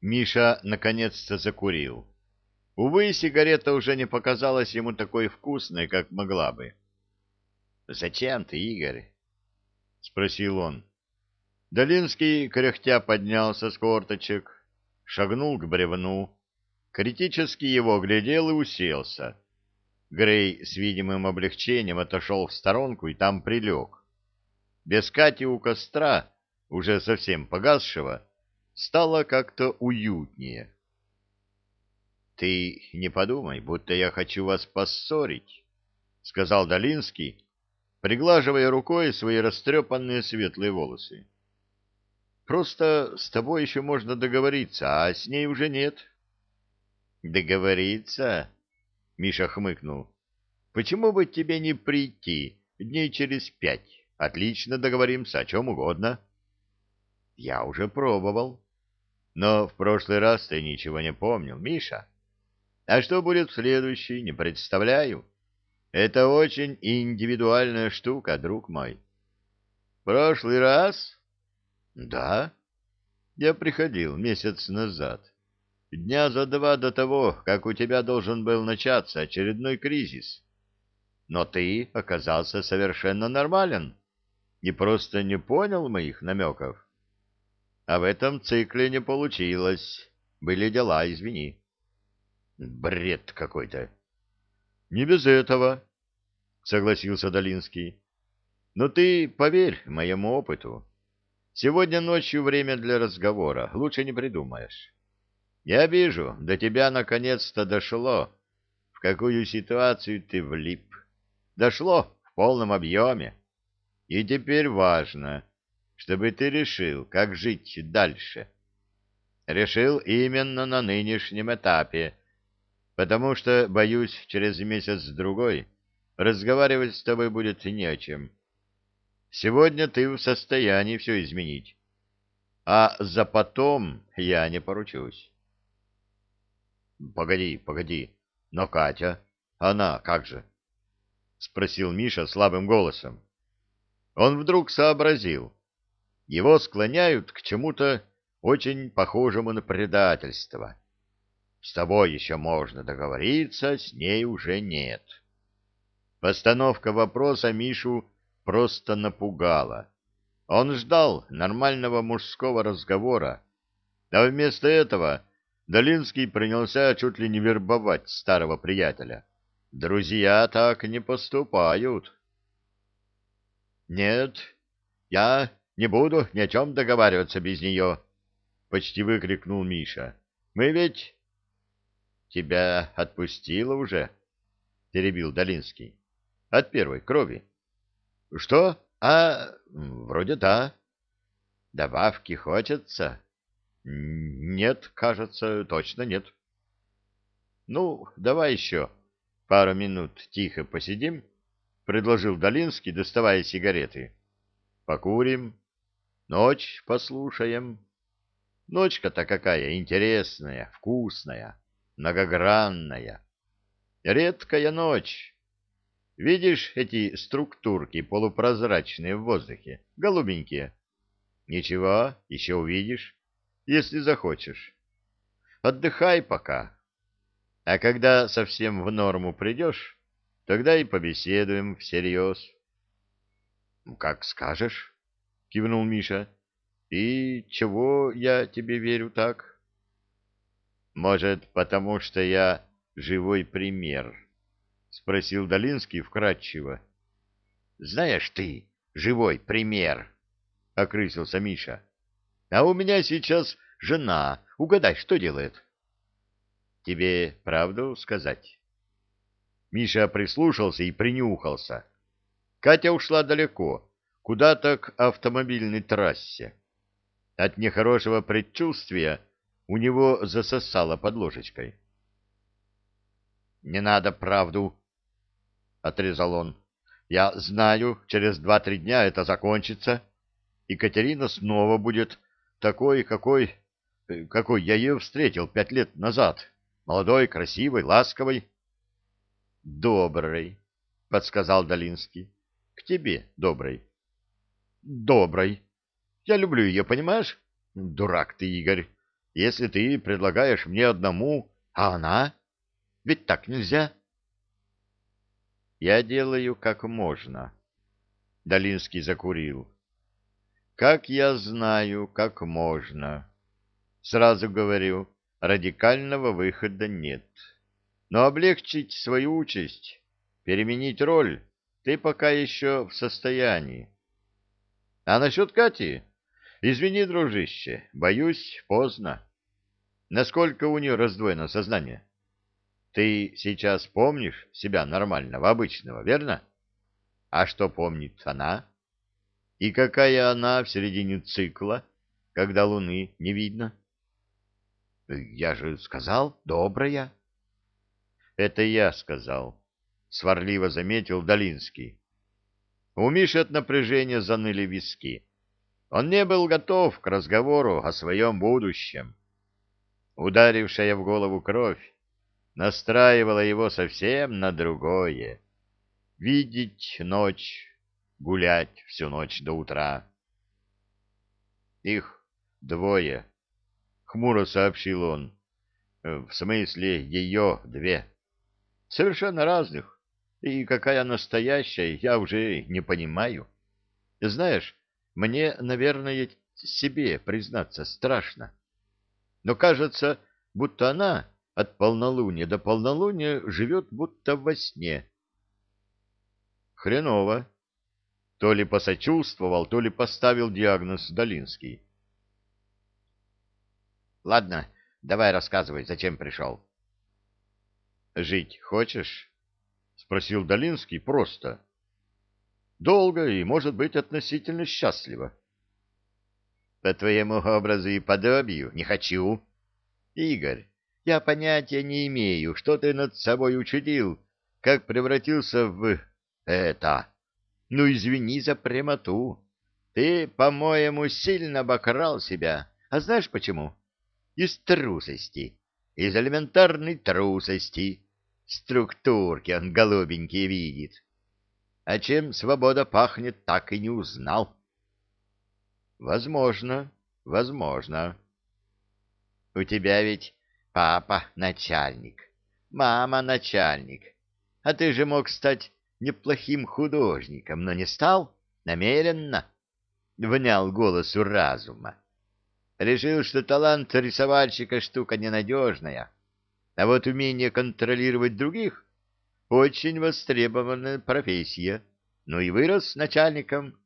Миша наконец-то закурил. Увы, сигарета уже не показалась ему такой вкусной, как могла бы. — Зачем ты, Игорь? — спросил он. Долинский, кряхтя, поднялся с корточек, шагнул к бревну, критически его глядел и уселся. Грей с видимым облегчением отошел в сторонку и там прилег. Без Кати у костра, уже совсем погасшего, стало как-то уютнее. — Ты не подумай, будто я хочу вас поссорить, — сказал Долинский, приглаживая рукой свои растрепанные светлые волосы. — Просто с тобой еще можно договориться, а с ней уже нет. — Договориться? — Миша хмыкнул. — Почему бы тебе не прийти дней через пять? Отлично договоримся о чем угодно. — Я уже пробовал. Но в прошлый раз ты ничего не помнил, Миша. А что будет в следующий, не представляю. Это очень индивидуальная штука, друг мой. Прошлый раз? Да. Я приходил месяц назад. Дня за два до того, как у тебя должен был начаться очередной кризис. Но ты оказался совершенно нормален и просто не понял моих намеков. А в этом цикле не получилось. Были дела, извини. Бред какой-то. Не без этого, согласился Долинский. Но ты поверь моему опыту. Сегодня ночью время для разговора. Лучше не придумаешь. Я вижу, до тебя наконец-то дошло, в какую ситуацию ты влип. Дошло в полном объеме. И теперь важно, чтобы ты решил, как жить дальше. Решил именно на нынешнем этапе, потому что, боюсь, через месяц-другой разговаривать с тобой будет не о чем. Сегодня ты в состоянии все изменить, а за потом я не поручусь. — Погоди, погоди, но Катя, она как же? — спросил Миша слабым голосом. Он вдруг сообразил — его склоняют к чему-то очень похожему на предательство. С тобой еще можно договориться, с ней уже нет. Постановка вопроса Мишу просто напугала. Он ждал нормального мужского разговора, а вместо этого Долинский принялся чуть ли не вербовать старого приятеля. Друзья так не поступают. «Нет, я не буду ни о чем договариваться без нее, — почти выкрикнул Миша. — Мы ведь... — Тебя отпустило уже? — перебил Долинский. — От первой крови. — Что? А, вроде да. — Добавки хочется? — Нет, кажется, точно нет. — Ну, давай еще пару минут тихо посидим, — предложил Долинский, доставая сигареты. — Покурим. Ночь послушаем. Ночка-то какая интересная, вкусная, многогранная. Редкая ночь. Видишь эти структурки полупрозрачные в воздухе, голубенькие? Ничего, еще увидишь, если захочешь. Отдыхай пока. А когда совсем в норму придешь, тогда и побеседуем всерьез. — Как скажешь кивнул Миша. И чего я тебе верю так? Может, потому что я живой пример, спросил Долинский вкратчиво. Знаешь ты, живой пример, окрысился Миша. А у меня сейчас жена. Угадай, что делает? Тебе правду сказать? Миша прислушался и принюхался. Катя ушла далеко куда-то к автомобильной трассе. От нехорошего предчувствия у него засосало под ложечкой. — Не надо правду, — отрезал он. — Я знаю, через два-три дня это закончится. Екатерина снова будет такой, какой... какой я ее встретил пять лет назад. Молодой, красивой, ласковой. — Добрый, — подсказал Долинский. — К тебе, добрый доброй. Я люблю ее, понимаешь? Дурак ты, Игорь. если ты предлагаешь мне одному, а она? Ведь так нельзя. Я делаю как можно. Долинский закурил. Как я знаю, как можно. Сразу говорю, радикального выхода нет. Но облегчить свою участь, переменить роль, ты пока еще в состоянии. А насчет Кати? Извини, дружище, боюсь, поздно. Насколько у нее раздвоено сознание? Ты сейчас помнишь себя нормального, обычного, верно? А что помнит она? И какая она в середине цикла, когда луны не видно? Я же сказал, добрая. Это я сказал, сварливо заметил Долинский. У Миши от напряжения заныли виски. Он не был готов к разговору о своем будущем. Ударившая в голову кровь настраивала его совсем на другое. Видеть ночь, гулять всю ночь до утра. Их двое, — хмуро сообщил он. В смысле, ее две совершенно разных, и какая настоящая, я уже не понимаю. Знаешь, мне, наверное, себе признаться страшно. Но кажется, будто она от полнолуния до полнолуния живет будто во сне. Хреново. То ли посочувствовал, то ли поставил диагноз Долинский. Ладно, давай рассказывай, зачем пришел. Жить хочешь? Спросил Долинский просто. Долго и, может быть, относительно счастливо. По твоему образу и подобию не хочу. Игорь, я понятия не имею, что ты над собой учудил, как превратился в... это. Ну, извини за прямоту. Ты, по-моему, сильно обокрал себя. А знаешь почему? Из трусости из элементарной трусости. Структурки он голубенькие видит. А чем свобода пахнет, так и не узнал. Возможно, возможно. У тебя ведь папа начальник, мама начальник. А ты же мог стать неплохим художником, но не стал намеренно. Внял голосу разума. Решил, что талант рисовальщика штука ненадежная, а вот умение контролировать других — очень востребованная профессия. Ну и вырос начальником.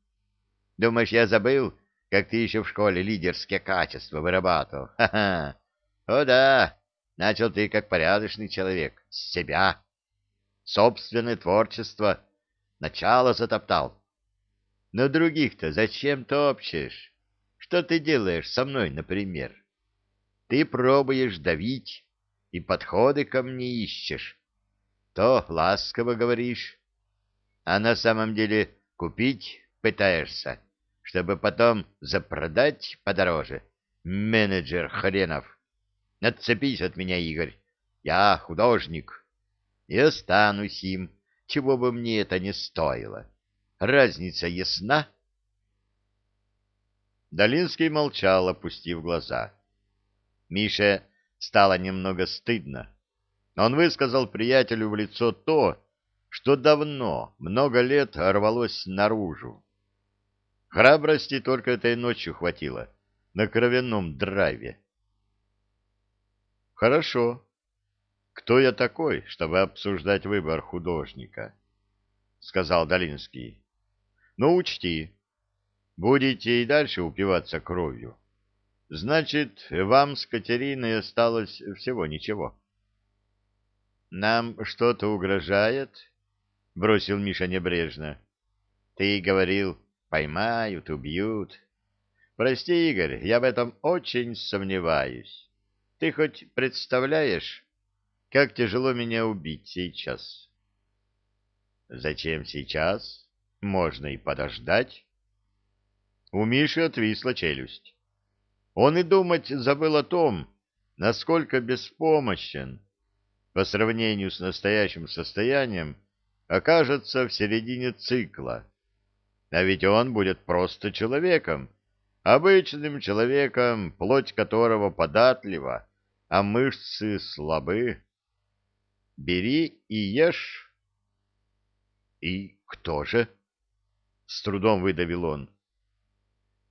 Думаешь, я забыл, как ты еще в школе лидерские качества вырабатывал? Ха-ха! О да, начал ты как порядочный человек, с себя. Собственное творчество, начало затоптал. Но других-то зачем топчешь? Что ты делаешь со мной, например? Ты пробуешь давить и подходы ко мне ищешь. То ласково говоришь, а на самом деле купить пытаешься, чтобы потом запродать подороже. Менеджер хренов. Отцепись от меня, Игорь. Я художник. И останусь им, чего бы мне это ни стоило. Разница ясна? Долинский молчал, опустив глаза. Мише стало немного стыдно. Он высказал приятелю в лицо то, что давно, много лет рвалось наружу. Храбрости только этой ночью хватило, на кровяном драйве. «Хорошо. Кто я такой, чтобы обсуждать выбор художника?» — сказал Долинский. «Ну, учти, Будете и дальше упиваться кровью. Значит, вам с Катериной осталось всего ничего. Нам что-то угрожает? Бросил Миша небрежно. Ты говорил, поймают, убьют. Прости, Игорь, я в этом очень сомневаюсь. Ты хоть представляешь, как тяжело меня убить сейчас? Зачем сейчас? Можно и подождать. У Миши отвисла челюсть. Он и думать забыл о том, насколько беспомощен по сравнению с настоящим состоянием окажется в середине цикла. А ведь он будет просто человеком, обычным человеком, плоть которого податлива, а мышцы слабы. Бери и ешь. И кто же? С трудом выдавил он.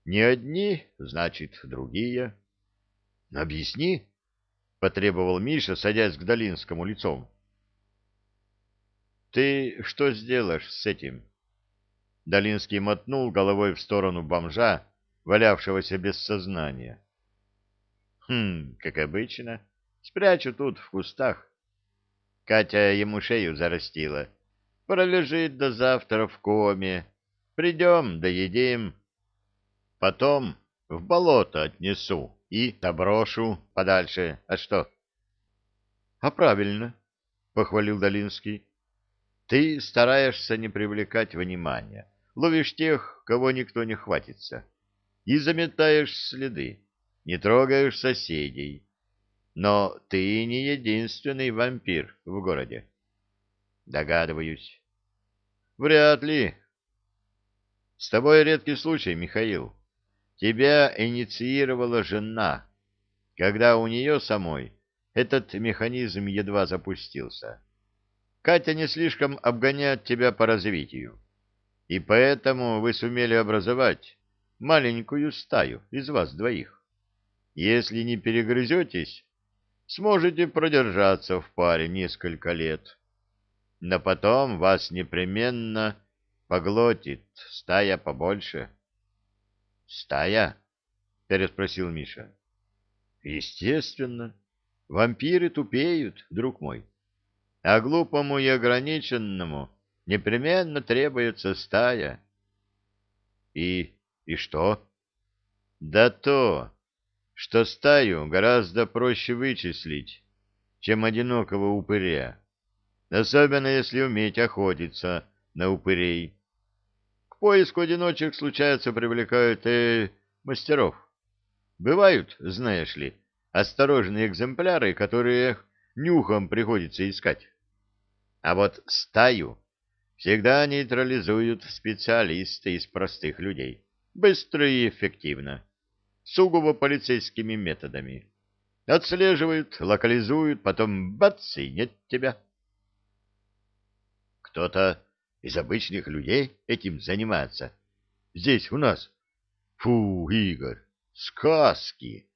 Не одни, значит, другие. Объясни, потребовал Миша, садясь к Долинскому лицом. Ты что сделаешь с этим? Долинский мотнул головой в сторону бомжа, валявшегося без сознания. Хм, как обычно, спрячу тут в кустах. Катя ему шею зарастила. Пролежит до завтра в коме. Придем, доедим. Потом в болото отнесу и доброшу подальше. А что? — А правильно, — похвалил Долинский. — Ты стараешься не привлекать внимания. Ловишь тех, кого никто не хватится. И заметаешь следы. Не трогаешь соседей. Но ты не единственный вампир в городе. Догадываюсь. Вряд ли. С тобой редкий случай, Михаил. Тебя инициировала жена, когда у нее самой этот механизм едва запустился. Катя не слишком обгоняет тебя по развитию, и поэтому вы сумели образовать маленькую стаю из вас двоих. Если не перегрызетесь, сможете продержаться в паре несколько лет. Но потом вас непременно поглотит стая побольше. — Стая? — переспросил Миша. — Естественно. Вампиры тупеют, друг мой. А глупому и ограниченному непременно требуется стая. — И... и что? — Да то, что стаю гораздо проще вычислить, чем одинокого упыря, особенно если уметь охотиться на упырей. К поиску одиночек случается привлекают э, мастеров. Бывают, знаешь ли, осторожные экземпляры, которые нюхом приходится искать. А вот стаю всегда нейтрализуют специалисты из простых людей. Быстро и эффективно сугубо полицейскими методами. Отслеживают, локализуют, потом бац, и нет тебя. Кто-то из обычных людей этим занимается. Здесь у нас. Фу, Игорь, сказки.